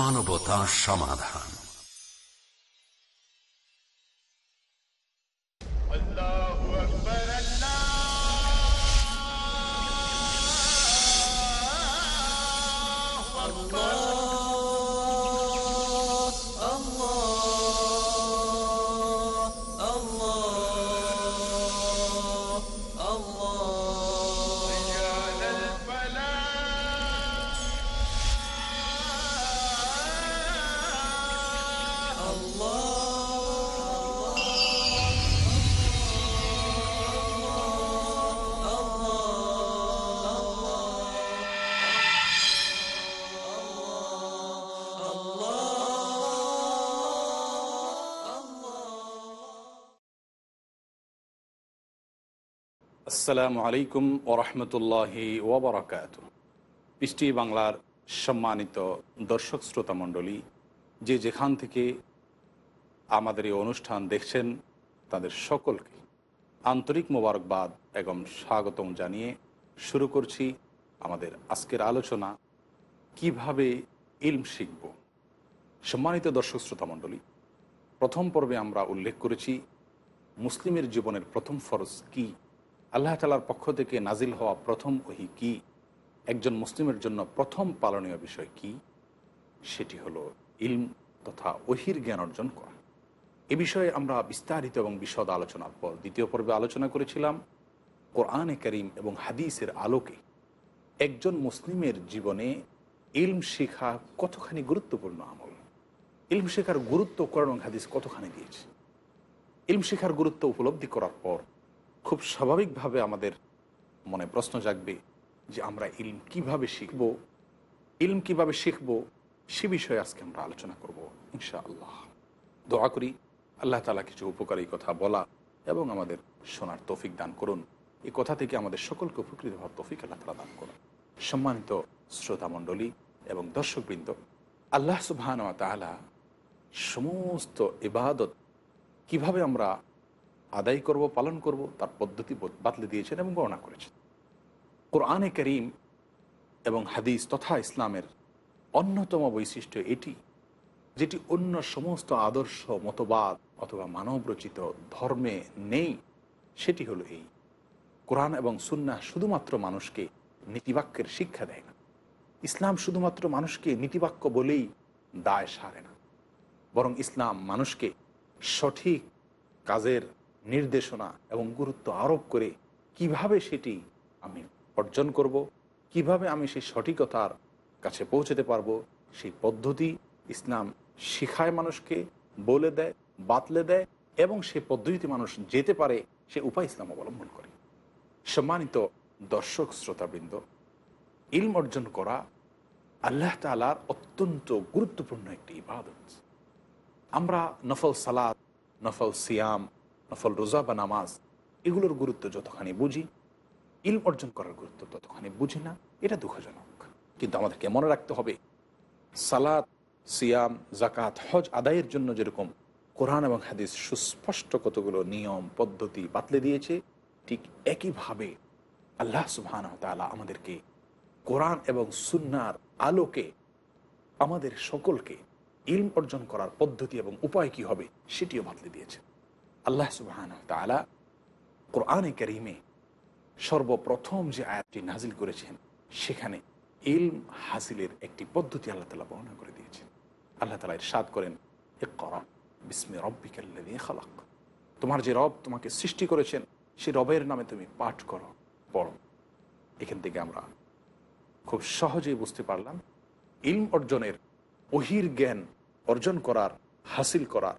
মানবতা সমাধান। আসসালামু আলাইকুম ওরহমতুল্লাহি ওবরাকাত পৃষ্টি বাংলার সম্মানিত দর্শক শ্রোতা মণ্ডলী, যে যেখান থেকে আমাদের এই অনুষ্ঠান দেখছেন, তাদের সকলকে আন্তরিক মোবারকবাদ এবং স্বাগতম জানিয়ে শুরু করছি আমাদের আজকের আলোচনা, কীভাবে ইলম শিখব। সম্মানিত দর্শক শ্রোতা মণ্ডলী, প্রথম পর্বে আমরা উল্লেখ করেছি, মুসলিমের জীবনের প্রথম ফরজ কী? আল্লাহ তালার পক্ষ থেকে নাজিল হওয়া প্রথম ওহি কি? একজন মুসলিমের জন্য প্রথম পালনীয় বিষয় কি? সেটি হলো ইলম তথা ওহির জ্ঞান অর্জন করা। এ বিষয়ে আমরা বিস্তারিত এবং বিশদ আলোচনার পর দ্বিতীয় পর্বে আলোচনা করেছিলাম। কোরআনে করিম এবং হাদিসের আলোকে একজন মুসলিমের জীবনে ইলম শেখা কতখানি গুরুত্বপূর্ণ আমল? ইলম শেখার গুরুত্ব কোরআন হাদিস কতখানি দিয়েছে? ইলম শেখার গুরুত্ব উপলব্ধি করার পর খুব স্বাভাবিকভাবে আমাদের মনে প্রশ্ন জাগবে যে আমরা ইলম কীভাবে শিখব? ইলম কীভাবে শিখব? সে বিষয়ে আজকে আমরা আলোচনা করব ইনশা আল্লাহ দোয়া করি আল্লাহ তালা কিছু উপকারী কথা বলা এবং আমাদের শোনার তৌফিক দান করুন। এই কথা থেকে আমাদের সকলকে উপকৃত হওয়ার তৌফিক আল্লাহ তালা দান করুন। সম্মানিত শ্রোতা মণ্ডলী এবং দর্শকবৃন্দ, আল্লাহ সুবাহান তালা সমস্ত ইবাদত কীভাবে আমরা আদায় করব, পালন করব, তার পদ্ধতি বাতলে দিয়েছেন এবং গণনা করেছেন। কোরআনে করিম এবং হাদিস তথা ইসলামের অন্যতম বৈশিষ্ট্য এটি, যেটি অন্য সমস্ত আদর্শ, মতবাদ অথবা মানবরচিত ধর্মে নেই, সেটি হলো এই। কোরআন এবং সুন্না শুধুমাত্র মানুষকে নীতিবাক্যের শিক্ষা দেয় না। ইসলাম শুধুমাত্র মানুষকে নীতিবাক্য বলেই দায় সারে না। বরং ইসলাম মানুষকে সঠিক কাজের নির্দেশনা এবং গুরুত্ব আরোপ করে কীভাবে সেটি আমি অর্জন করব, কীভাবে আমি সেই সঠিকতার কাছে পৌঁছতে পারব, সেই পদ্ধতি ইসলাম শিখায় মানুষকে, বলে দেয়, বাতলে দেয় এবং সে পদ্ধতিতে মানুষ যেতে পারে, সে উপায় ইসলাম অবলম্বন করে। সম্মানিত দর্শক, শ্রোতাবৃন্দ, ইলম অর্জন করা আল্লাহ তালার অত্যন্ত গুরুত্বপূর্ণ একটি ইবাদত। আমরা নফল সালাদ নফল সিয়াম নফল, রোজা বা নামাজ, এগুলোর গুরুত্ব যতখানি বুঝি, ইলম অর্জন করার গুরুত্ব ততখানি বুঝি না, এটা দুঃখজনক। কিন্তু আমাদেরকে মনে রাখতে হবে সালাদ সিয়াম জাকাত হজ আদায়ের জন্য যেরকম কোরআন এবং হাদিস সুস্পষ্ট কতগুলো নিয়ম, পদ্ধতি বাতলে দিয়েছে, ঠিক একইভাবে আল্লাহ সুবহান তালা আমাদেরকে কোরআন এবং সুন্নার আলোকে আমাদের সকলকে ইলম অর্জন করার পদ্ধতি এবং উপায় কি হবে সেটিও বাতলে দিয়েছে। আল্লাহ সুবাহান তালা কোরআনে করিমে সর্বপ্রথম যে আয়াতটি নাজিল করেছেন, সেখানে ইলম হাসিলের একটি পদ্ধতি আল্লাহ তালা বর্ণনা করে দিয়েছেন। আল্লাহ তালা এর সাদ করেন এ করা বিস্মে রব্বিকাল্লি খালাক। তোমার যে রব তোমাকে সৃষ্টি করেছেন, সে রবের নামে তুমি পাঠ করো, পড়ো। এখান থেকে আমরা খুব সহজেই বুঝতে পারলাম, ইলম অর্জনের অহির জ্ঞান অর্জন করার, হাসিল করার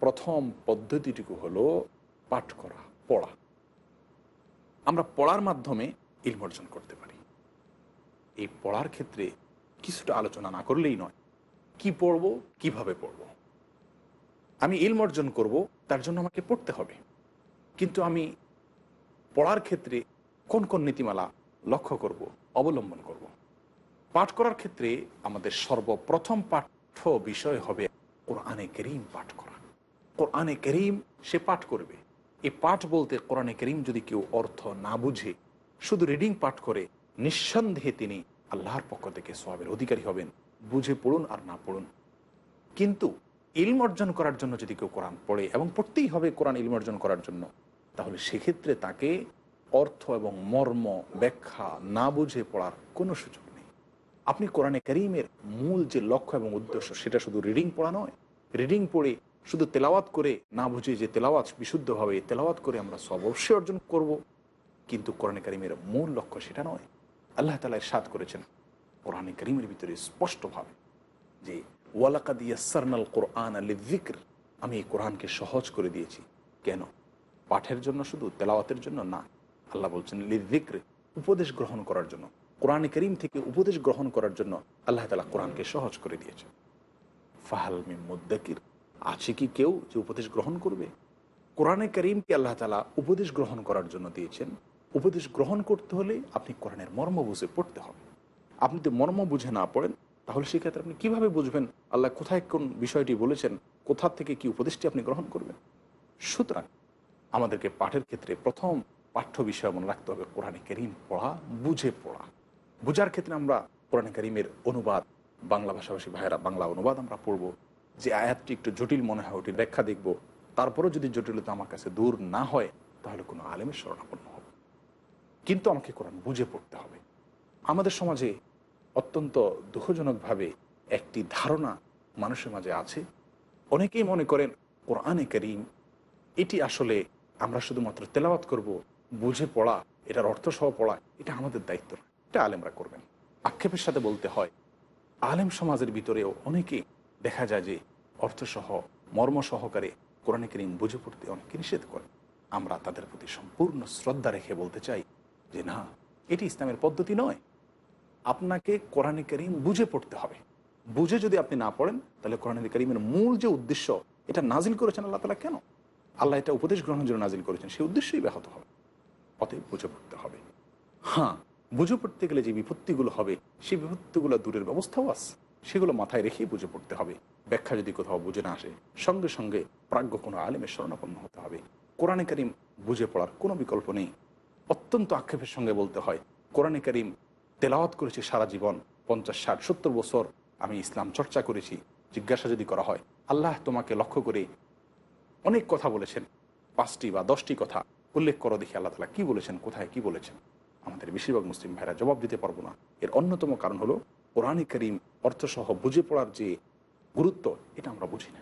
প্রথম পদ্ধতিটুকু হলো পাঠ করা, পড়া। আমরা পড়ার মাধ্যমে ইলম অর্জন করতে পারি। এই পড়ার ক্ষেত্রে কিছুটা আলোচনা না করলেই নয়, কি পড়ব, কীভাবে পড়ব। আমি ইলম অর্জন করব, তার জন্য আমাকে পড়তে হবে। কিন্তু আমি পড়ার ক্ষেত্রে কোন কোন নীতিমালা লক্ষ্য করব, অবলম্বন করব? পাঠ করার ক্ষেত্রে আমাদের সর্বপ্রথম পাঠ্য বিষয় হবে কোরআনে করিম পাঠ করা। কোরআনে করিম সে পাঠ করবে। এই পাঠ বলতে কোরআনে করিম যদি কেউ অর্থ না বুঝে, শুধু রিডিং পাঠ করে, নিঃসন্দেহে তিনি আল্লাহর পক্ষ থেকে সোয়াবের অধিকারী হবেন। বুঝে পড়ুন আর না পড়ুন। কিন্তু ইলম অর্জন করার জন্য যদি কেউ কোরআন পড়ে এবং পড়তেই হবে কোরআন ইলম অর্জন করার জন্য, তাহলে সেক্ষেত্রে তাকে অর্থ এবং মর্ম ব্যাখ্যা না বুঝে পড়ার কোনো সুযোগ নেই। আপনি কোরআনে করিমের মূল যে লক্ষ্য এবং উদ্দেশ্য, সেটা শুধু রিডিং পড়া নয়। রিডিং পড়ে শুধু তেলাওয়াত করে না বুঝে যে তেলাওয়াত বিশুদ্ধভাবে তেলাওয়াত করে আমরা সব অবশ্যই অর্জন করব। কিন্তু কোরআনে করিমের মূল লক্ষ্য সেটা নয়। আল্লাহ তালা সাদ করেছেন কোরআনে করিমের ভিতরে স্পষ্টভাবে যে, ওয়ালাকাদ ইয়াসারনাল কোরআন আলী জিক্র আমি এই কোরআনকে সহজ করে দিয়েছি। কেন? পাঠের জন্য শুধু, তেলাওয়াতের জন্য না। আল্লাহ বলছেন লিজিক্র উপদেশ গ্রহণ করার জন্য। কোরআনে করিম থেকে উপদেশ গ্রহণ করার জন্য আল্লাহ তালা কোরআনকে সহজ করে দিয়েছে ফাহাল মিম মুদ্দাকির। আছে কি কেউ যে উপদেশ গ্রহণ করবে? কোরআনে করিমকে আল্লাহ তালা উপদেশ গ্রহণ করার জন্য দিয়েছেন। উপদেশ গ্রহণ করতে হলে আপনি কোরআনের মর্ম বুঝে পড়তে হবে। আপনি যদি মর্ম বুঝে না পড়েন, তাহলে সেক্ষেত্রে আপনি কীভাবে বুঝবেন? আল্লাহ কোথায় কোন বিষয়টি বলেছেন? কোথা থেকে কি উপদেশটি আপনি গ্রহণ করবেন? সুতরাং আমাদেরকে পাঠের ক্ষেত্রে প্রথম পাঠ্য বিষয় মনে রাখতে হবে, কোরআনে করিম পড়া, বুঝে পড়া। বুঝার ক্ষেত্রে আমরা কোরআনে করিমের অনুবাদ, বাংলা ভাষাভাষী ভাইয়েরা বাংলা অনুবাদ আমরা পড়ব। যে আয়াতটি একটু জটিল মনে হয় ওটির ব্যাখ্যা দেখব। তারপরেও যদি জটিলতা আমার কাছে দূর না হয়, তাহলে কোনো আলেমের শরণাপন্ন হবে। কিন্তু আমাকে কোরআন বুঝে পড়তে হবে। আমাদের সমাজে অত্যন্ত দুঃখজনকভাবে একটি ধারণা মানুষের মাঝে আছে। অনেকেই মনে করেন, কোরআনে করিম, এটি আসলে আমরা শুধুমাত্র তেলাওয়াত করব, বুঝে পড়া, এটার অর্থ সহ পড়া, এটা আমাদের দায়িত্ব এটা আলেমরা করবেন। আক্ষেপের সাথে বলতে হয়, আলেম সমাজের ভিতরেও অনেকে দেখা যায় যে অর্থসহ মর্ম সহকারে কোরআনে করিম বুঝে পড়তে অনেকে নিষেধ করে আমরা তাদের প্রতি সম্পূর্ণ শ্রদ্ধা রেখে বলতে চাই যে না, এটি ইসলামের পদ্ধতি নয়। আপনাকে কোরআনে করিম বুঝে পড়তে হবে। বুঝে যদি আপনি না পড়েন, তাহলে কোরআনে করিমের মূল যে উদ্দেশ্য, এটা নাজিল করেছেন আল্লাহ তালা কেন? আল্লাহ এটা উপদেশ গ্রহণের জন্য নাজিল করেছেন, সেই উদ্দেশ্যই ব্যাহত হবে। অতএব বুঝে পড়তে হবে। হ্যাঁ বুঝে পড়তে গেলে যে বিপত্তিগুলো হবে, সেই বিপত্তিগুলো দূরের ব্যবস্থাও আছে। সেগুলো মাথায় রেখেই বুঝে পড়তে হবে। ব্যাখ্যা যদি কোথাও বুঝে না আসে, সঙ্গে সঙ্গে প্রাজ্ঞ কোনো আলেমের শরণাপন্ন হতে হবে। কোরআনে করিম বুঝে পড়ার কোনো বিকল্প নেই। অত্যন্ত আক্ষেপের সঙ্গে বলতে হয়, কোরআনে করিম তেলাওয়াত করেছি সারা জীবন, পঞ্চাশ, ষাট, সত্তর বছর আমি ইসলাম চর্চা করেছি। জিজ্ঞাসা যদি করা হয়, আল্লাহ তোমাকে লক্ষ্য করে অনেক কথা বলেছেন। পাঁচটি বা দশটি কথা উল্লেখ করো দেখি আল্লাহ তালা কি বলেছেন, কোথায় কি বলেছেন। আমাদের বেশিরভাগ মুসলিম ভাইরা জবাব দিতে পারব না। এর অন্যতম কারণ হলো কোরআনে করিম অর্থসহ বুঝে পড়ার যে গুরুত্ব, এটা আমরা বুঝি না।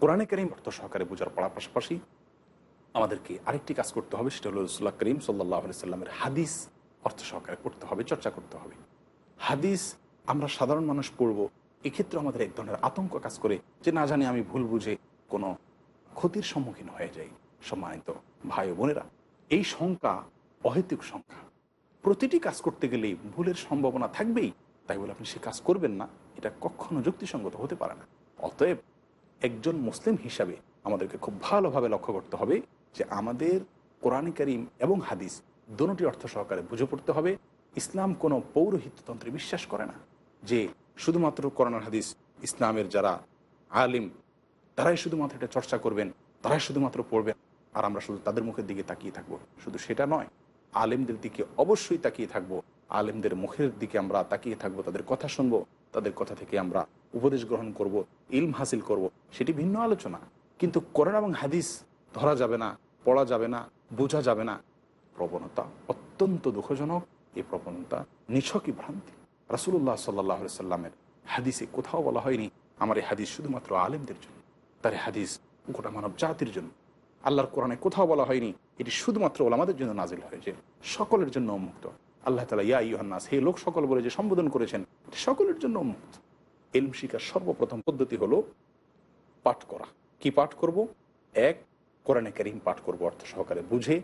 কোরআনে করিম অর্থ সহকারে বোঝার পড়ার পাশাপাশি আমাদেরকে আরেকটি কাজ করতে হবে, সেটা হলো রসুল্লাহ করিম সাল্লাহ সাল্লামের হাদিস অর্থ সহকারে পড়তে হবে, চর্চা করতে হবে। হাদিস আমরা সাধারণ মানুষ পড়ব, এক্ষেত্রে আমাদের এক ধরনের আতঙ্ক কাজ করে যে না জানি আমি ভুল বুঝে কোনো ক্ষতির সম্মুখীন হয়ে যাই, সম্মানিত ভাই বোনেরা। এই সংখ্যা অহেতুক সংখ্যা। প্রতিটি কাজ করতে গেলেই ভুলের সম্ভাবনা থাকবেই তাই বলে আপনি সে কাজ করবেন না, এটা কখনো যুক্তিসঙ্গত হতে পারে না। অতএব একজন মুসলিম হিসাবে আমাদেরকে খুব ভালোভাবে লক্ষ্য করতে হবে যে আমাদের কোরআন করিম এবং হাদিস দুটি অর্থ সহকারে বুঝে পড়তে হবে। ইসলাম কোনো পৌরোহিত্যতন্ত্রে বিশ্বাস করে না যে শুধুমাত্র কোরআন হাদিস ইসলামের যারা আলিম, তারাই শুধুমাত্র এটা চর্চা করবেন, তারাই শুধুমাত্র পড়বেন, আর আমরা শুধু তাদের মুখের দিকে তাকিয়ে থাকব। শুধু সেটা নয়, আলেমদের দিকে অবশ্যই তাকিয়ে থাকব। আলেমদের মুখের দিকে আমরা তাকিয়ে থাকব, তাদের কথা শুনব, তাদের কথা থেকে আমরা উপদেশ গ্রহণ করব, ইলম হাসিল করব, সেটি ভিন্ন আলোচনা। কিন্তু কোরআন এবং হাদিস ধরা যাবে না, পড়া যাবে না, বোঝা যাবে না। প্রবণতা অত্যন্ত দুঃখজনক, এই প্রবণতা নিছকই ভ্রান্তি। রাসুল্লাহ সাল্লাহ সাল্লামের হাদিসে কোথাও বলা হয়নি, আমার এই হাদিস শুধুমাত্র আলেমদের জন্য, তার হাদিস গোটা মানব জাতির জন্য। আল্লাহর কোরআনে কোথাও বলা হয়নি, এটি শুধুমাত্র ওলামাদের জন্য নাজিল হয়েছে, সকলের জন্য উন্মুক্ত। আল্লাহ তালা ইয়া ইহান্নাস হে লোক সকল বলে যে সম্বোধন করেছেন সকলের জন্য উন্মুক্ত এলম শিকার সর্বপ্রথম পদ্ধতি হলো পাঠ করা। কি পাঠ করব? এক, কোরআনে করিম পাঠ করব অর্থ সহকারে বুঝে,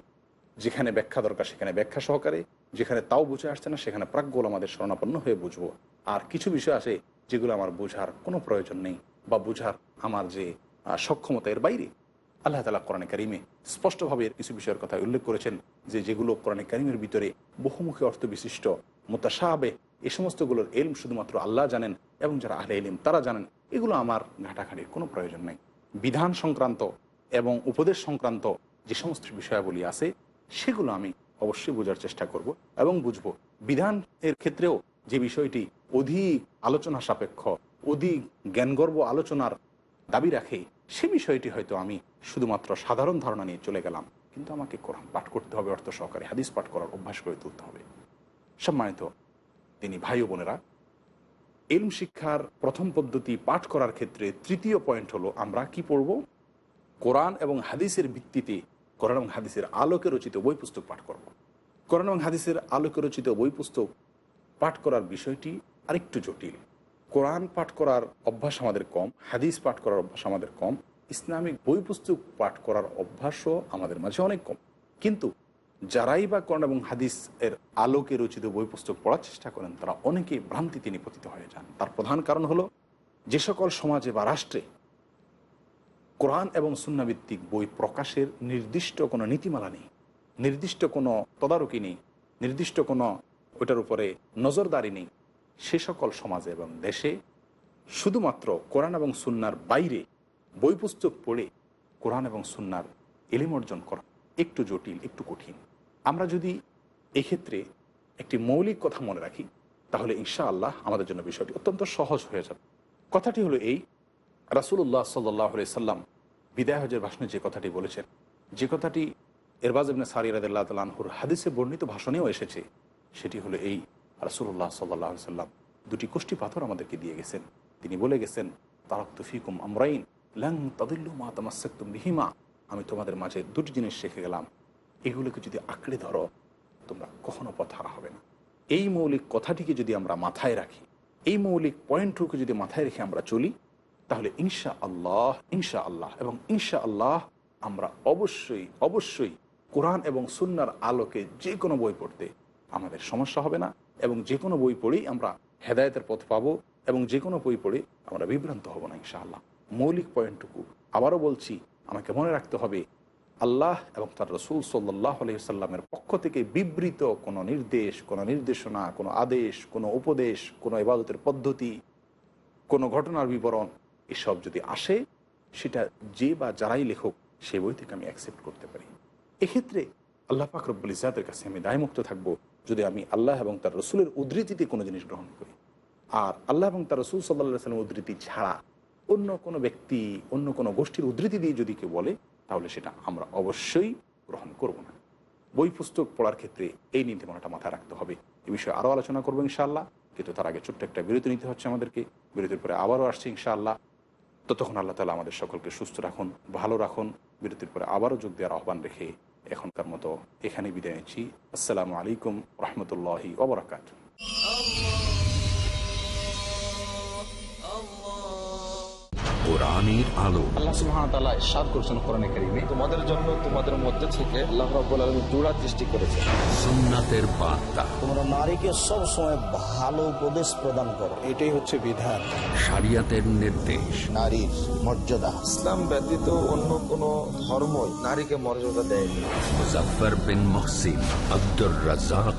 যেখানে ব্যাখ্যা দরকার সেখানে ব্যাখ্যা সহকারে, যেখানে তাও বুঝে আসছে না সেখানে প্রাজ্ঞল আমাদের শরণাপন্ন হয়ে বুঝব। আর কিছু বিষয় আছে যেগুলো আমার বোঝার কোনো প্রয়োজন নেই বা বুঝার আমার যে সক্ষমতা এর বাইরে। আল্লাহ তালা কোরআনে কারিমে স্পষ্টভাবে কিছু বিষয়ের কথা উল্লেখ করেছেন যে যেগুলো কোরআনে কারিমের ভিতরে বহুমুখী অর্থ বিশিষ্ট মোতাসাবে এই সমস্তগুলোর এলম শুধুমাত্র আল্লাহ জানেন এবং যারা আহলে এলিম তারা জানেন, এগুলো আমার ঘাটাঘাটির কোনো প্রয়োজন নেই। বিধান সংক্রান্ত এবং উপদেশ সংক্রান্ত যে সমস্ত বিষয়াবলী আছে, সেগুলো আমি অবশ্যই বোঝার চেষ্টা করব এবং বুঝব। বিধান এর ক্ষেত্রেও যে বিষয়টি অধিক আলোচনা সাপেক্ষ, অধিক জ্ঞানগর্ব আলোচনার দাবি রাখে সে বিষয়টি হয়তো আমি শুধুমাত্র সাধারণ ধারণা নিয়ে চলে গেলাম, কিন্তু আমাকে কোরআন পাঠ করতে হবে, অর্থ সহকারে হাদিস পাঠ করার অভ্যাস করে তুলতে হবে। সম্মানিত তিনি ভাই বোনেরা, এলম শিক্ষার প্রথম পদ্ধতি পাঠ করার ক্ষেত্রে তৃতীয় পয়েন্ট হলো আমরা কি পড়ব? কোরআন এবং হাদিসের ভিত্তিতে, কোরআন এবং হাদিসের আলোকে রচিত বই পুস্তক পাঠ করব। কোরআন এবং হাদিসের আলোকে রচিত বই পুস্তক পাঠ করার বিষয়টি আরেকটু জটিল। কোরআন পাঠ করার অভ্যাস আমাদের কম, হাদিস পাঠ করার অভ্যাস আমাদের কম, ইসলামিক বই পুস্তক পাঠ করার অভ্যাসও আমাদের মাঝে অনেক কম। কিন্তু যারাই বা কোরআন এবং হাদিস এর আলোকে রচিত বই পুস্তক পড়ার চেষ্টা করেন, তারা অনেকে ভ্রান্তিতে নিপতিত হয়ে যান। তার প্রধান কারণ হলো, যে সকল সমাজে বা রাষ্ট্রে কোরআন এবং সুন্নাভিত্তিক বই প্রকাশের নির্দিষ্ট কোনো নীতিমালা নেই, নির্দিষ্ট কোনো তদারকি নেই, নির্দিষ্ট কোনো ওটার উপরে নজরদারি নেই সে সকল সমাজে এবং দেশে শুধুমাত্র কোরআন এবং সুন্নার বাইরে বই পুস্তক পড়ে কোরআন এবং সুন্নার এলিম অর্জন করা একটু জটিল, একটু কঠিন। আমরা যদি এক্ষেত্রে একটি মৌলিক কথা মনে রাখি, তাহলে ইনশা আল্লাহ আমাদের জন্য বিষয়টি অত্যন্ত সহজ হয়ে যাবে। কথাটি হলো এই রাসুল্লাহ সাল্লাহ সাল্লাম বিদায় হজের ভাষণে যে কথাটি বলেছেন, যে কথাটি এরবাজ ইবনে সারি তালহুর হাদিসে বর্ণিত ভাষণেও এসেছে, সেটি হলো এই রাসুল্লাহ সাল্লাহ সাল্লাম দুটি কোষ্টি পাথর আমাদেরকে দিয়ে গেছেন। তিনি বলে গেছেন তারক তুফিকুম আমরাইন লং তাদিল্লু মা তামাসাক্তুম বিহিমা। আমি তোমাদের মাঝে দুটি জিনিস শিখে গেলাম। এগুলোকে যদি আঁকড়ে ধরো, তোমরা কখনো পথ হারা হবে না। এই মৌলিক কথাটিকে যদি আমরা মাথায় রাখি, এই মৌলিক পয়েন্টটুকু যদি মাথায় রেখে আমরা চলি, তাহলে ইনশা আল্লাহ ইনশা আল্লাহ এবং ইনশা আল্লাহ আমরা অবশ্যই অবশ্যই কোরআন এবং সুন্নার আলোকে যে কোনো বই পড়তে আমাদের সমস্যা হবে না। এবং যে কোনো বই পড়েই আমরা হেদায়তের পথ পাবো এবং যে কোনো বই পড়ে আমরা বিভ্রান্ত হব না, ইনশাআল্লাহ। মৌলিক পয়েন্টটুকু। আবারও বলছি, আমাকে মনে রাখতে হবে, আল্লাহ এবং তার রসুল সাল্লাহ আলহিসাল্লামের পক্ষ থেকে বিবৃত কোনো নির্দেশ, কোনো নির্দেশনা, কোনো আদেশ, কোনো উপদেশ, কোনো ইবাদতের পদ্ধতি, কোনো ঘটনার বিবরণ, এসব যদি আসে, সেটা যে বা যারাই লেখক সে বই থেকে আমি অ্যাকসেপ্ট করতে পারি। এক্ষেত্রে আল্লাহ পাক রব্বুল ইজাতের কাছে আমি দায়মুক্ত থাকব। যদি আমি আল্লাহ এবং তার রসুলের উদ্ধৃতিতে কোনো জিনিস গ্রহণ করি। আর আল্লাহ এবং তার রসুল সাল্লাহ সাল্লামের উদ্ধৃতি ছাড়া অন্য কোনো ব্যক্তি, অন্য কোনো গোষ্ঠীর উদ্ধৃতি দিয়ে যদি কেউ বলে, তাহলে সেটা আমরা অবশ্যই গ্রহণ করব না। বই, পুস্তক পড়ার ক্ষেত্রে এই নীতিমালাটা মাথায় রাখতে হবে। এ বিষয়ে আরও আলোচনা করব ইনশাআল্লাহ। কিন্তু তার আগে ছোট্ট একটা বিরতি নিতে হচ্ছে আমাদেরকে। বিরতির পরে আবারও আসছে ইনশাআল্লাহ। ততক্ষণ আল্লাহ তালা আমাদের সকলকে সুস্থ রাখুন, ভালো রাখুন। বিরতির পরে আবারও যোগ দেওয়ার আহ্বান রেখে এখনকার মতো এখানে বিদায় নিচ্ছি। আসসালামু আলাইকুম রহমতুল্লাহি ওবরাকাত কোরআনের আলো। আল্লাহ ইরশাদ করেছেন কোরআনে কারীমে। তোমাদের জন্য তোমাদের মধ্যে থেকে আল্লাহ রাব্বুল আলামিন জোড়া সৃষ্টি করেছে সুন্নাতের বার্তা। তোমরা নারীকে সবসময় ভালো উপদেশ প্রদান করো। এটাই হচ্ছে বিধান। শরিয়াতের নির্দেশ। নারীর মর্যাদা। ইসলাম ব্যতীত অন্য কোন ধর্মই নারীকে মর্যাদা দেয়নি। Muzaffar bin Mohsin Abdur Razzak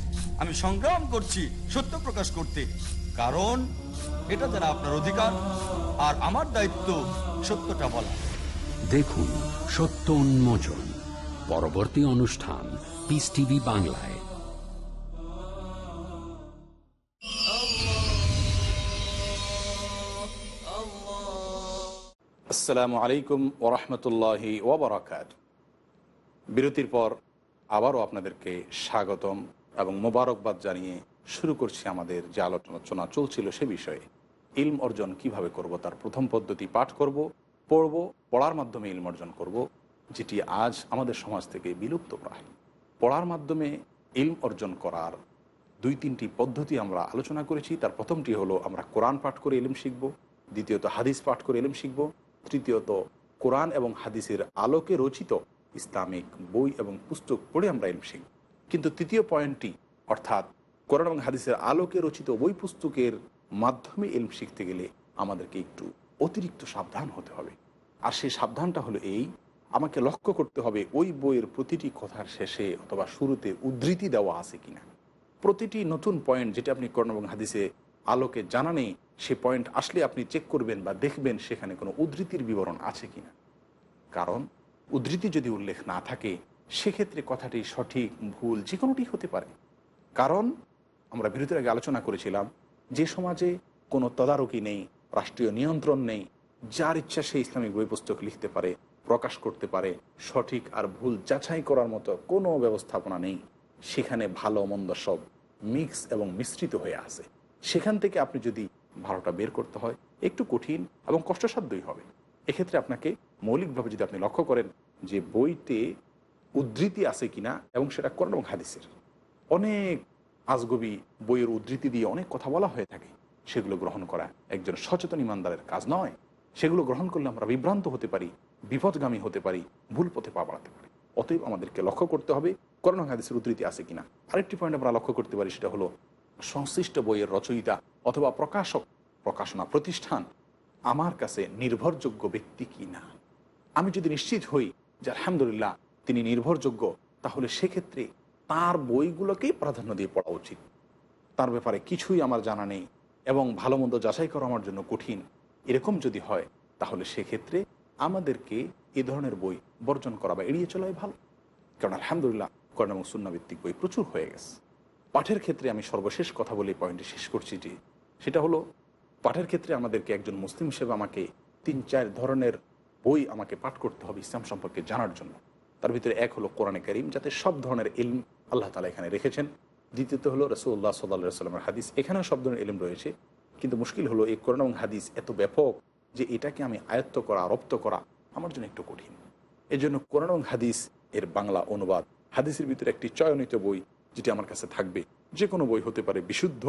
আমি সংগ্রাম করছি সত্য প্রকাশ করতে। কারণ এটা যারা আপনার অধিকার আর আমার দায়িত্ব সত্যটা বলা। দেখুন সত্য উন্মোচন পরবর্তী অনুষ্ঠান পিস টিভি বাংলায়। আসসালামু আলাইকুম ওরহমতুল্লাহি ওবরাকাত বিরতির পর আবারও আপনাদেরকে স্বাগতম। এবং মোবারকবাদ জানিয়ে শুরু করছি আমাদের যে আলোচনা চলছিল সে বিষয়ে। ইলম অর্জন কীভাবে করব, তার প্রথম পদ্ধতি পাঠ করব, পড়ব, পড়ার মাধ্যমে ইলম অর্জন করব, যেটি আজ আমাদের সমাজ থেকে বিলুপ্ত প্রায়। পড়ার মাধ্যমে ইলম অর্জন করার দুই তিনটি পদ্ধতি আমরা আলোচনা করেছি। তার প্রথমটি হলো, আমরা কোরআন পাঠ করে ইলম শিখব, দ্বিতীয়ত হাদিস পাঠ করে এলিম শিখব, তৃতীয়ত কোরআন এবং হাদিসের আলোকে রচিত ইসলামিক বই এবং পুস্তক পড়ে আমরা এলিম শিখব। কিন্তু তৃতীয় পয়েন্টটি, অর্থাৎ কোরআন এবং হাদিসের আলোকে রচিত বই পুস্তকের মাধ্যমে ইলম শিখতে গেলে আমাদেরকে একটু অতিরিক্ত সাবধান হতে হবে। আর সেই সাবধানটা হলো এই, আমাকে লক্ষ্য করতে হবে ওই বইয়ের প্রতিটি কথার শেষে অথবা শুরুতে উদ্ধৃতি দেওয়া আছে কিনা। প্রতিটি নতুন পয়েন্ট যেটা আপনি কোরআন এবং হাদিসে আলোকে জানা নেই সে পয়েন্ট আসলে আপনি চেক করবেন বা দেখবেন সেখানে কোনো উদ্ধৃতির বিবরণ আছে কিনা। কারণ উদ্ধৃতি যদি উল্লেখ না থাকে সেক্ষেত্রে কথাটি সঠিক, ভুল যে কোনোটি হতে পারে। কারণ আমরা বিরতির আগে আলোচনা করেছিলাম যে সমাজে কোনো তদারকি নেই, রাষ্ট্রীয় নিয়ন্ত্রণ নেই, যার ইচ্ছা সে ইসলামিক বই পুস্তক লিখতে পারে, প্রকাশ করতে পারে, সঠিক আর ভুল যাচাই করার মতো কোনো ব্যবস্থাপনা নেই। সেখানে ভালো মন্দ সব মিক্স এবং মিশ্রিত হয়ে আছে। সেখান থেকে আপনি যদি ভালোটা বের করতে হয়, একটু কঠিন এবং কষ্টসাধ্যই হবে। এক্ষেত্রে আপনাকে মৌলিকভাবে যদি আপনি লক্ষ্য করেন যে বইতে উদ্ধৃতি আছে কিনা এবং সেটা কোরআন এবং হাদিসের। অনেক আজগবি বইয়ের উদ্ধৃতি দিয়ে অনেক কথা বলা হয়ে থাকে। সেগুলো গ্রহণ করা একজন সচেতন ইমানদারের কাজ নয়। সেগুলো গ্রহণ করলে আমরা বিভ্রান্ত হতে পারি বিপদগামী হতে পারি, ভুল পথে পা বাড়াতে পারি। অতএব আমাদেরকে লক্ষ্য করতে হবে করোনা হাদিসের উদ্ধৃতি আছে কিনা। আরেকটি পয়েন্ট আমরা লক্ষ্য করতে পারি সেটা হলো সংশ্লিষ্ট বইয়ের রচয়িতা অথবা প্রকাশক, প্রকাশনা প্রতিষ্ঠান আমার কাছে নির্ভরযোগ্য ব্যক্তি কি না আমি যদি নিশ্চিত হই যে আলহামদুলিল্লাহ তিনি নির্ভরযোগ্য, তাহলে সেক্ষেত্রে তার বইগুলোকেই প্রাধান্য দিয়ে পড়া উচিত। তার ব্যাপারে কিছুই আমার জানা নেই এবং ভালো মন্দ যাচাই করা আমার জন্য কঠিন। এরকম যদি হয়, তাহলে সেক্ষেত্রে আমাদেরকে এ ধরনের বই বর্জন করা বা এড়িয়ে চলাই ভালো। কারণ আলহামদুলিল্লাহ কর্ণ এবং সুন্নাভিত্তিক বই প্রচুর হয়ে গেছে। পাঠের ক্ষেত্রে আমি সর্বশেষ কথা বলে পয়েন্টে শেষ করছি যে, সেটা হলো পাঠের ক্ষেত্রে আমাদেরকে একজন মুসলিম হিসেবে আমাকে তিন চার ধরনের বই আমাকে পাঠ করতে হবে ইসলাম সম্পর্কে জানার জন্য। তার ভিতরে এক হলো কোরআনে করিম, যাতে সব ধরনের ইলম আল্লাহ তালা এখানে রেখেছেন। দ্বিতীয়ত হলো রসুল্লাহ সাল্লাহ সাল্লামের হাদিস, এখানেও সব ধরনের ইলম রয়েছে। কিন্তু মুশকিল হলো এই কোরআন এবং হাদিস এত ব্যাপক যে এটাকে আমি আয়ত্ত করা রপ্ত করা আমার জন্য একটু কঠিন। এজন্য কোরআন এবং হাদিস এর বাংলা অনুবাদ, হাদিসের ভিতরে একটি চয়নিত বই যেটি আমার কাছে থাকবে যে কোনো বই হতে পারে বিশুদ্ধ,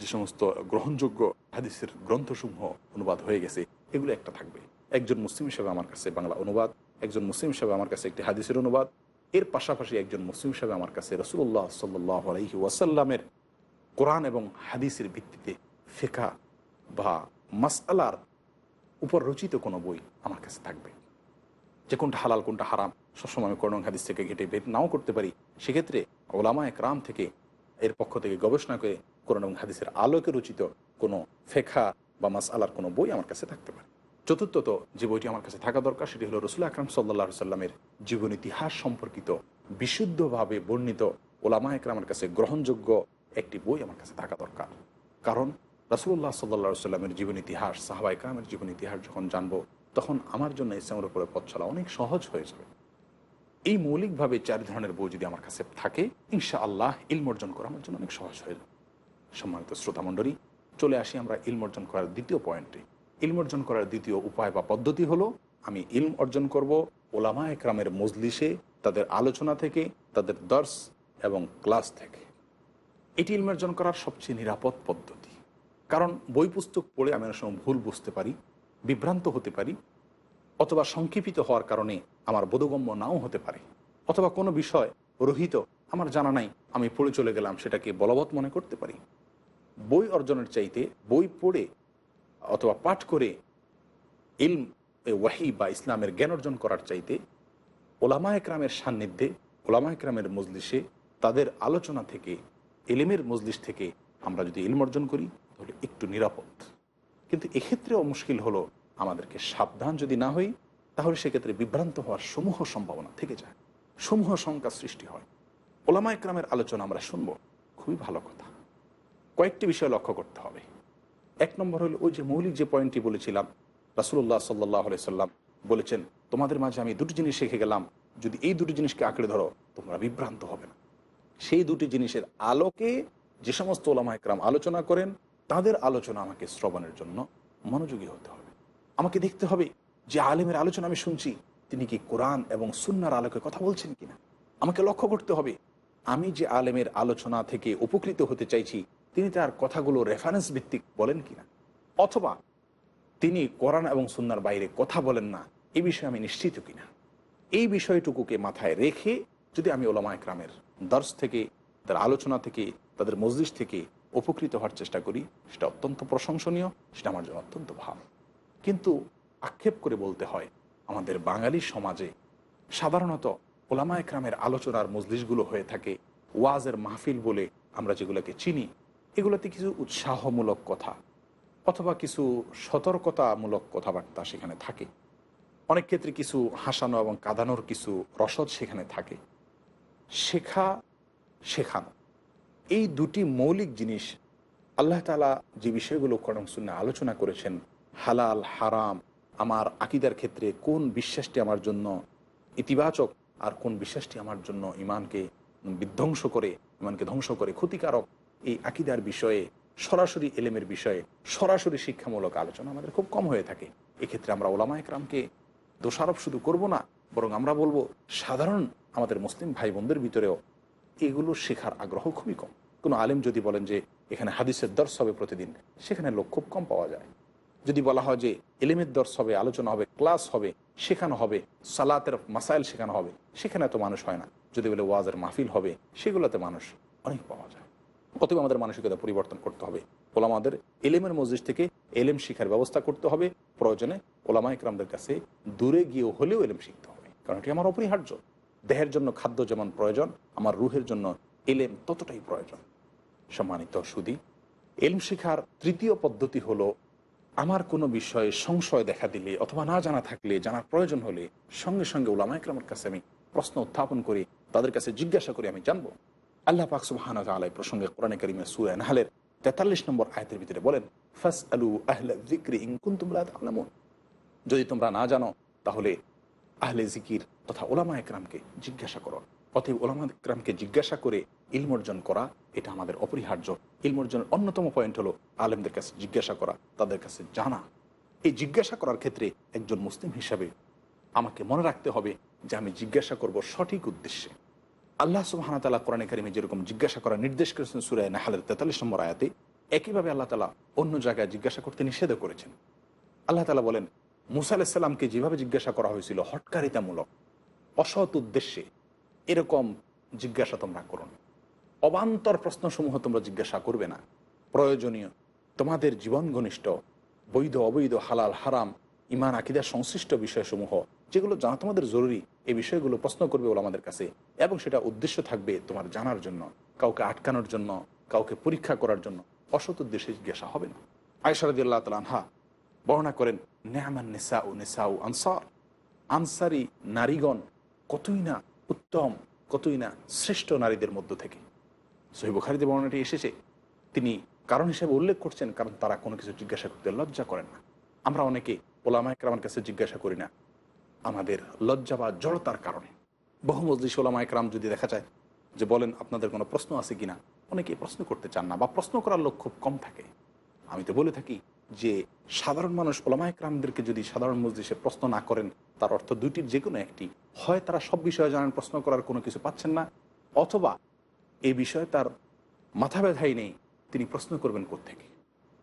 যে সমস্ত গ্রহণযোগ্য হাদিসের গ্রন্থসমূহ অনুবাদ হয়ে গেছে, এগুলো একটা থাকবে। একজন মুসলিম হিসেবে আমার কাছে বাংলা অনুবাদ একজন মুসলিম হিসেবে আমার কাছে একটি হাদিসের অনুবাদ। এর পাশাপাশি একজন মুসলিম হিসেবে আমার কাছে রসুল্লাহ সাল্লাহ আলহি ওয়াসাল্লামের কোরআন এবং হাদিসের ভিত্তিতে ফেকা বা মাসআলার উপর রচিত কোনো বই আমার কাছে থাকবে। যে কোনটা হালাল, কোনটা হারাম, সবসময় আমি করণ হাদিস থেকে ঘেটে বের নাও করতে পারি। সেক্ষেত্রে ওলামা একরাম থেকে এর পক্ষ থেকে গবেষণা করে কোরআন এবং হাদিসের আলোকে রচিত কোনো ফেখা বা মাস আলার কোনো বই আমার কাছে থাকতে পারে। চতুর্থত যে বইটি আমার কাছে থাকা দরকার, সেটি হলো রসুল আকরাম সাল্লা সাল্লামের জীবন ইতিহাস সম্পর্কিত বিশুদ্ধভাবে বর্ণিত ওলামা একরামের কাছে গ্রহণযোগ্য একটি বই আমার কাছে থাকা দরকার। কারণ রাসুল্লাহ সাল্লা সাল্লামের জীবন ইতিহাস, সাহাবা একরামের জীবন ইতিহাস যখন জানব, তখন আমার জন্য ইসলামের উপরে পথ চলা অনেক সহজ হয়ে যাবে। এই মৌলিকভাবে চার ধরনের বই যদি আমার কাছে থাকে ইনশা আল্লাহ ইলম অর্জন করা আমার জন্য অনেক সহজ হয়ে যাবে। সম্মানিত শ্রোতামণ্ডলী, চলে আসি আমরা ইলম অর্জন করার দ্বিতীয় পয়েন্টে। ইলম অর্জন করার দ্বিতীয় উপায় বা পদ্ধতি হলো, আমি ইলম অর্জন করব ওলামা একরামের মজলিসে তাদের আলোচনা থেকে, তাদের দর্শ এবং ক্লাস থেকে। এটি ইলম অর্জন করার সবচেয়ে নিরাপদ পদ্ধতি। কারণ বই পুস্তক পড়ে আমি অনেক সময় ভুল বুঝতে পারি, বিভ্রান্ত হতে পারি, অথবা সংক্ষেপিত হওয়ার কারণে আমার বোধগম্য নাও হতে পারে, অথবা কোনো বিষয় রহিত আমার জানা নাই, আমি পড়ে চলে গেলাম, সেটাকে বলবৎ মনে করতে পারি। বই অর্জনের চাইতে বই পড়ে অথবা পাঠ করে ইলম ওয়াহি বা ইসলামের জ্ঞান অর্জন করার চাইতে ওলামা একরামের সান্নিধ্যে, ওলামা একরামের মজলিসে তাদের আলোচনা থেকে এলিমের মজলিস থেকে আমরা যদি ইলম অর্জন করি, তাহলে একটু নিরাপদ। কিন্তু এক্ষেত্রেও মুশকিল হলো আমাদেরকে সাবধান যদি না হই, তাহলে সেক্ষেত্রে বিভ্রান্ত হওয়ার সমূহ সম্ভাবনা থেকে যায়, সমূহ শঙ্কা সৃষ্টি হয়। ওলামা একরামের আলোচনা আমরা শুনব। খুবই ভালো কথা। কয়েকটি বিষয় লক্ষ্য করতে হবে। এক নম্বর হলো ওই যে মৌলিক যে পয়েন্টটি বলেছিলাম রাসুল্লাহ সাল্লাহ সাল্লাম বলেছেন, তোমাদের মাঝে আমি দুটি জিনিস শিখে গেলাম, যদি এই দুটি জিনিসকে আঁকড়ে ধরো, তোমরা বিভ্রান্ত হবে না। সেই দুটি জিনিসের আলোকে যে সমস্ত ওলামা একরাম আলোচনা করেন, তাদের আলোচনা আমাকে শ্রবণের জন্য মনোযোগী হতে হবে। আমাকে দেখতে হবে যে আলেমের আলোচনা আমি শুনছি, তিনি কি কোরআন এবং সুন্নার আলোকে কথা বলছেন কিনা? আমাকে লক্ষ্য করতে হবে, আমি যে আলেমের আলোচনা থেকে উপকৃত হতে চাইছি তিনি তার কথাগুলো রেফারেন্স ভিত্তিক বলেন কিনা? অথবা তিনি কোরআন এবং সুন্নার বাইরে কথা বলেন না এই বিষয়ে আমি নিশ্চিত কিনা? এই বিষয়টুকুকে মাথায় রেখে যদি আমি ওলামা একরামের দর্শ থেকে তার আলোচনা থেকে, তাদের মসজিদ থেকে উপকৃত হওয়ার চেষ্টা করি, সেটা অত্যন্ত প্রশংসনীয়, সেটা আমার জন্য অত্যন্ত ভালো। কিন্তু আক্ষেপ করে বলতে হয়, আমাদের বাঙালি সমাজে সাধারণত ওলামা একরামের আলোচনার মজলিশগুলো হয়ে থাকে ওয়াজের মাহফিল বলে আমরা যেগুলোকে চিনি এগুলোতে কিছু উৎসাহমূলক কথা অথবা কিছু সতর্কতামূলক কথাবার্তা সেখানে থাকে। অনেক ক্ষেত্রে কিছু হাসানো এবং কাঁদানোর কিছু রসদ সেখানে থাকে। শেখা, শেখানো। এই দুটি মৌলিক জিনিস আল্লাহ তালা যে বিষয়গুলো করম শূন্য আলোচনা করেছেন, হালাল, হারাম, আমার আকিদার ক্ষেত্রে কোন বিশ্বাসটি আমার জন্য ইতিবাচক আর কোন বিশ্বাসটি আমার জন্য ইমানকে বিধ্বংস করে, ইমানকে ধ্বংস করে, ক্ষতিকারক এই আকিদার বিষয়ে, সরাসরি এলেমের বিষয়ে, সরাসরি শিক্ষামূলক আলোচনা আমাদের খুব কম হয়ে থাকে। এক্ষেত্রে আমরা ওলামা একরামকে দোষারোপ শুধু করব না, বরং আমরা বলব, সাধারণ আমাদের মুসলিম ভাই বোনদের ভিতরেও এগুলো শেখার আগ্রহ খুবই কম। কোনো আলেম যদি বলেন যে, এখানে হাদিসের দর্শ হবে প্রতিদিন সেখানে লোক খুব কম পাওয়া যায়। যদি বলা হয় যে, এলেমের দর্শ হবে, আলোচনা হবে, ক্লাস হবে, শেখানো হবে, সালাতের মাসাইল শেখানো হবে সেখানে তো মানুষ হয় না। যদি বলে, ওয়াজের মাহফিল হবে সেগুলোতে মানুষ অনেক পাওয়া যায়। অতএব আমাদের মানসিকতা পরিবর্তন করতে হবে। ওলামাদের এলেমের মসজিদ থেকে এলেম শিখার ব্যবস্থা করতে হবে। প্রয়োজনে ওলামা ইকরামদের কাছে দূরে গিয়েও হলেও এলেম শিখতে হবে। কারণ এটি আমার অপরিহার্য। দেহের জন্য খাদ্য যেমন প্রয়োজন, আমার রুহের জন্য এলেম ততটাই প্রয়োজন। সম্মানিত সুদী, এলম শিখার তৃতীয় পদ্ধতি হলো, আমার কোনো বিষয়ে সংশয় দেখা দিলে অথবা না জানা থাকলে, জানার প্রয়োজন হলে সঙ্গে সঙ্গে ওলামা ইকরামের কাছে আমি প্রশ্ন উত্থাপন করি তাদের কাছে জিজ্ঞাসা করি আমি জানব। আল্লাহ পাক সুবাহান আলাই প্রসঙ্গে কোরআনে করিমের সুরা নাহালের তেতাল্লিশ নম্বর আয়তের ভিতরে বলেন ফাস আলু আহলা জিক্রি ইনকুন তোমরা আলামুন যদি তোমরা না জানো, তাহলে আহলে জিকির তথা ওলামা একরামকে জিজ্ঞাসা করো। অতএব ওলামা একরামকে জিজ্ঞাসা করে ইলম অর্জন করা, এটা আমাদের অপরিহার্য। ইলম অর্জনের অন্যতম পয়েন্ট হলো আলেমদের কাছে জিজ্ঞাসা করা, তাদের কাছে জানা। এই জিজ্ঞাসা করার ক্ষেত্রে একজন মুসলিম হিসাবে আমাকে মনে রাখতে হবে যে আমি জিজ্ঞাসা করব সঠিক উদ্দেশ্যে। আল্লাহ সুবাহানা তালা কোরআনে কারিমে যেরকম জিজ্ঞাসা করার নির্দেশ করেছেন সুরায় নাহালের তেতাল্লিশ নম্বর আয়াতে, একইভাবে আল্লাহ তালা অন্য জায়গায় জিজ্ঞাসা করতে নিষেধ করেছেন। আল্লাহ তালা বলেন, মুসা আলাহিসাল্লামকে যেভাবে জিজ্ঞাসা করা হয়েছিল হটকারিতামূলক, অসৎ উদ্দেশ্যে এরকম জিজ্ঞাসা তোমরা করো না। অবান্তর প্রশ্নসমূহ তোমরা জিজ্ঞাসা করবে না। প্রয়োজনীয়, তোমাদের জীবন ঘনিষ্ঠ বৈধ অবৈধ হালাল, হারাম ইমান আকিদার সংশ্লিষ্ট বিষয়সমূহ যেগুলো জানা তোমাদের জরুরি, এই বিষয়গুলো প্রশ্ন করবে বলে আমাদের কাছে এবং সেটা উদ্দেশ্য থাকবে তোমার জানার জন্য, কাউকে আটকানোর জন্য, কাউকে পরীক্ষা করার জন্য। অসৎ উদ্দেশ্যে জিজ্ঞাসা হবে না। আয়সারদি আল্লাহ তালহা বর্ণনা করেন নেহামান নেশা ও নেশা ও আনসার। আনসারি নারীগণ কতই না উত্তম, কতই না শ্রেষ্ঠ নারীদের মধ্য থেকে। সহিবুখারিতে বর্ণনাটি এসেছে। তিনি কারণ হিসেবে উল্লেখ করছেন, কারণ তারা কোনো কিছু জিজ্ঞাসা করতে লজ্জা করেন না। আমরা অনেকে ওলামায়ক আমার কাছে জিজ্ঞাসা করি না আমাদের লজ্জা বা জড়তার কারণে। বহু মজলিস ওলামা একরাম যদি দেখা যায় যে বলেন, আপনাদের কোনো প্রশ্ন আছে কিনা? অনেকে প্রশ্ন করতে চান না বা প্রশ্ন করার লোক খুব কম থাকে। আমি তো বলে থাকি যে, সাধারণ মানুষ ওলামা একরামদেরকে যদি সাধারণ মজলিসে প্রশ্ন না করেন, তার অর্থ দুইটির যে কোনো একটি। হয় তারা সব বিষয়ে জানেন, প্রশ্ন করার কোনো কিছু পাচ্ছেন না, অথবা এই বিষয়ে তার মাথা ব্যথাই নেই, তিনি প্রশ্ন করবেন কোথেকে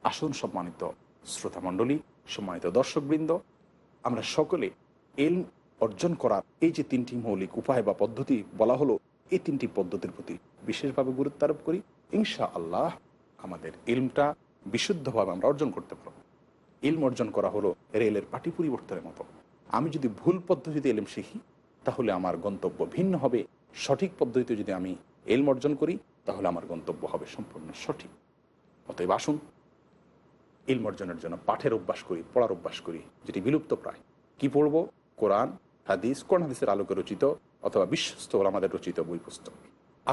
আসুন সম্মানিত শ্রোতামণ্ডলী, সম্মানিত দর্শকবৃন্দ, আমরা সকলে এল অর্জন করার এই যে তিনটি মৌলিক উপায় বা পদ্ধতি বলা হলো, এই তিনটি পদ্ধতির প্রতি বিশেষভাবে গুরুত্ব আরোপ করি ইনশা আল্লাহ আমাদের ইলমটা বিশুদ্ধভাবে আমরা অর্জন করতে পারব। ইলম অর্জন করা হলো রেলের পাটি পরিবর্তনের মতো। আমি যদি ভুল পদ্ধতিতে এলম শিখি, তাহলে আমার গন্তব্য ভিন্ন হবে। সঠিক পদ্ধতিতে যদি আমি এলম অর্জন করি, তাহলে আমার গন্তব্য হবে সম্পূর্ণ সঠিক। অতএব আসুন ইলম অর্জনের জন্য পাঠের অভ্যাস করি, পড়ার অভ্যাস করি, যেটি বিলুপ্ত প্রায়। কি পড়ব? কোরআন, হাদিস কোরআন হাদিসের আলোকে রচিত অথবা বিশ্বস্ত ওলামাদের রচিত বই পুস্তক।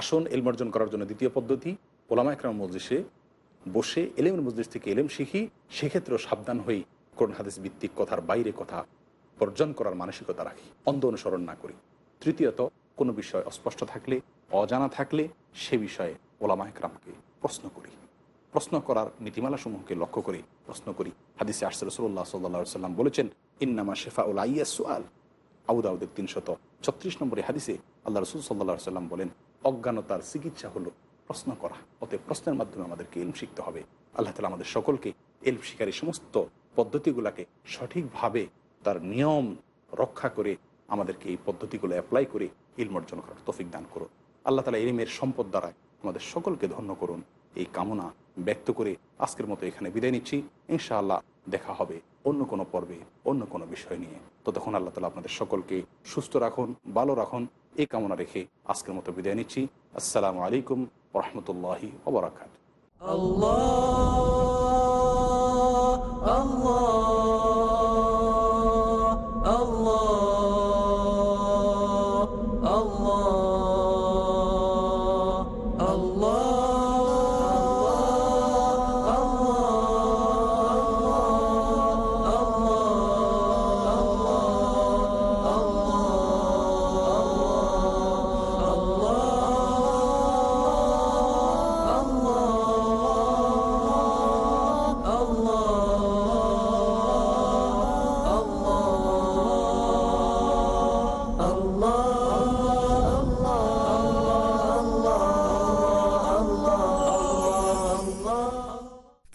আসুন এলম অর্জন করার জন্য দ্বিতীয় পদ্ধতি, ওলামা একরাম মজলিসে বসে এলেমের মজলিস থেকে এলেম শিখি, সেক্ষেত্রেও সাবধান হই কোরআন হাদিস ভিত্তিক কথার বাইরে কথা বর্জন করার মানসিকতা রাখি, অন্ধ অনুসরণ না করি। তৃতীয়ত, কোনো বিষয় অস্পষ্ট থাকলে, অজানা থাকলে, সে বিষয়ে ওলামা একরামকে প্রশ্ন করি। প্রশ্ন করার নীতিমালা সমূহকে লক্ষ্য করে প্রশ্ন করি। হাদিসে আরসল রসুল্লাহ সাল্লা সাল্লাম বলেছেন ইন্নামা শেফা উল আইয়া সুয়াল আউদাউদের তিনশত ছত্রিশ নম্বরে হাদিসে আল্লাহ রসুল সাল্লাহ সাল্লাম বলেন, অজ্ঞানতার চিকিৎসা হলো প্রশ্ন করা। অতএব প্রশ্নের মাধ্যমে আমাদেরকে এলম শিখতে হবে। আল্লাহ তালা আমাদের সকলকে এলম শিকারী সমস্ত পদ্ধতিগুলোকে সঠিকভাবে তার নিয়ম রক্ষা করে আমাদেরকে এই পদ্ধতিগুলো অ্যাপ্লাই করে ইলম অর্জন করার তফিক দান করুন। আল্লাহ তালা ইলমের সম্পদ দ্বারায় আমাদের সকলকে ধন্য করুন। এই কামনা ব্যক্ত করে আজকের মতো এখানে বিদায় নিচ্ছি। ইনশাআল্লাহ দেখা হবে অন্য কোনো পর্বে, অন্য কোনো বিষয় নিয়ে। ততক্ষণ আল্লাহ তালা আপনাদের সকলকে সুস্থ রাখুন, ভালো রাখুন। এই কামনা রেখে আজকের মতো বিদায় নিচ্ছি। আসসালামু আলাইকুম রহমতুল্লাহি ওবরাকাত